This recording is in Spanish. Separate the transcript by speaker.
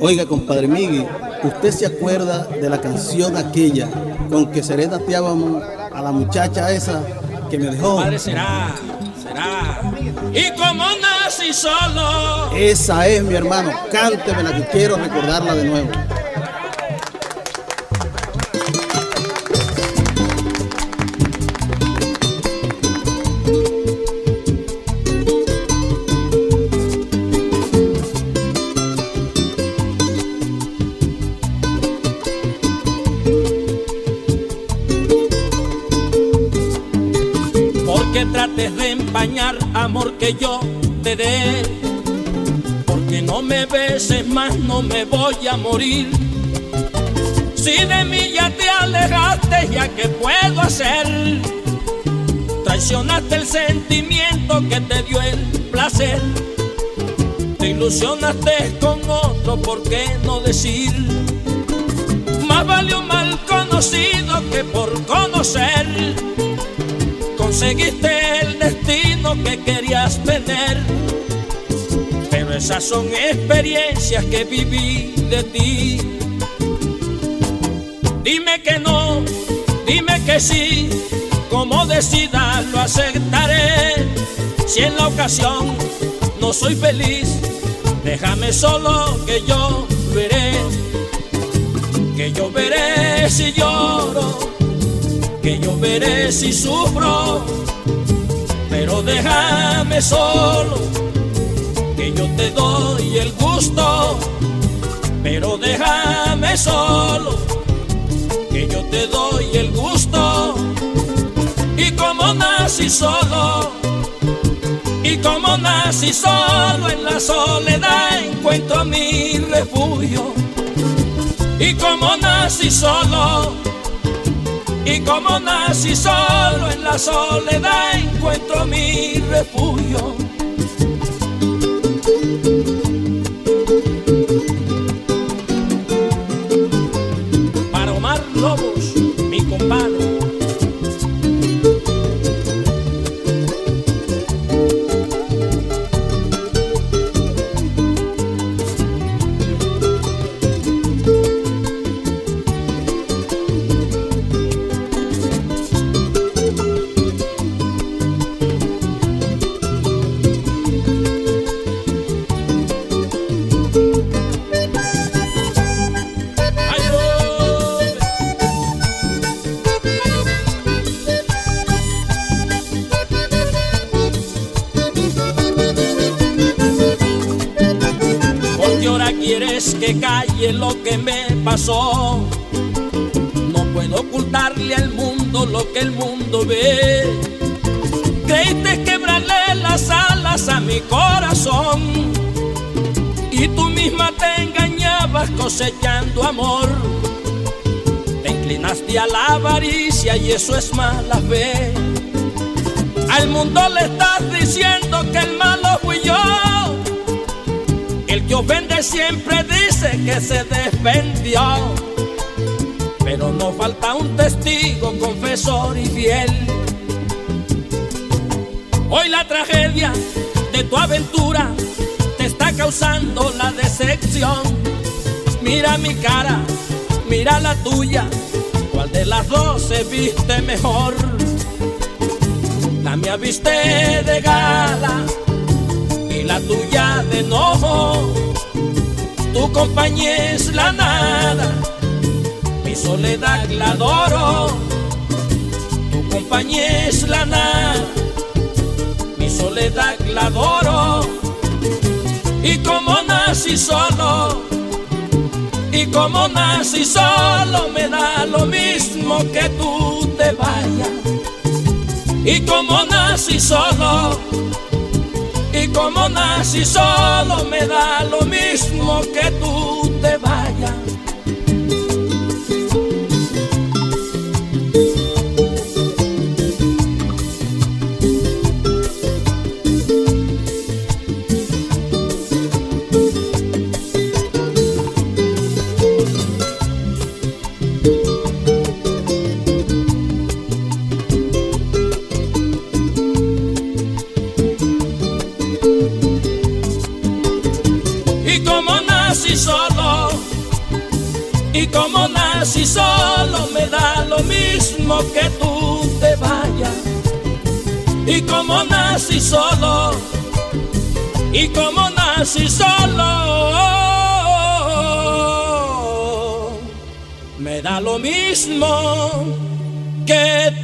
Speaker 1: Oiga, compadre Miguel, ¿usted se acuerda de la canción aquella con que serenateábamos a la muchacha esa que me dejó?
Speaker 2: Padre, será, será. Y como nací solo.
Speaker 1: Esa es, mi hermano. Cántemela que quiero recordarla de nuevo.
Speaker 2: Trates de empañar amor que yo te dé. Porque no me beses más, no me voy a morir. Si de mí ya te alejaste, ya que puedo hacer. Traicionaste el sentimiento que te dio el placer. Te ilusionaste con otro, ¿por qué no decir? Más vale un mal conocido que por conocer. Conseguiste el destino que querías tener. Pero esas son experiencias que viví de ti. Dime que no, dime que sí, como decida lo aceptaré. Si en la ocasión no soy feliz, déjame solo que yo veré, que yo veré si lloro, que yo veré si sufro, pero déjame solo, que yo te doy el gusto, pero déjame solo que yo te doy el gusto. Y como nací solo, y como nací solo en la soledad encuentro mi refugio. Y como nací solo, y como nací solo en la soledad encuentro mi refugio. Quieres que calle lo que me pasó. No puedo ocultarle al mundo lo que el mundo ve. Creíste quebrarle las alas a mi corazón. Y tú misma te engañabas cosechando amor. Te inclinaste a la avaricia y eso es mala fe. Al mundo le estás diciendo que el malo fui yo. El que ofende siempre dice que se defendió. Pero no falta un testigo, confesor y fiel. Hoy la tragedia de tu aventura te está causando la decepción. Mira mi cara, mira la tuya. ¿Cuál de las dos se viste mejor? La mía viste de gala y la tuya de enojo. Tu compañía es la nada, mi soledad la adoro. Tu compañía es la nada, mi soledad la adoro. Y como nací solo, y como nací solo, me da lo mismo que tú te vayas. Y como nací solo, y como nací solo, me da lo mismo que tú Y como nací solo, me da lo mismo que tú te vayas. Y como nací solo, y como nací solo, me da lo mismo que tú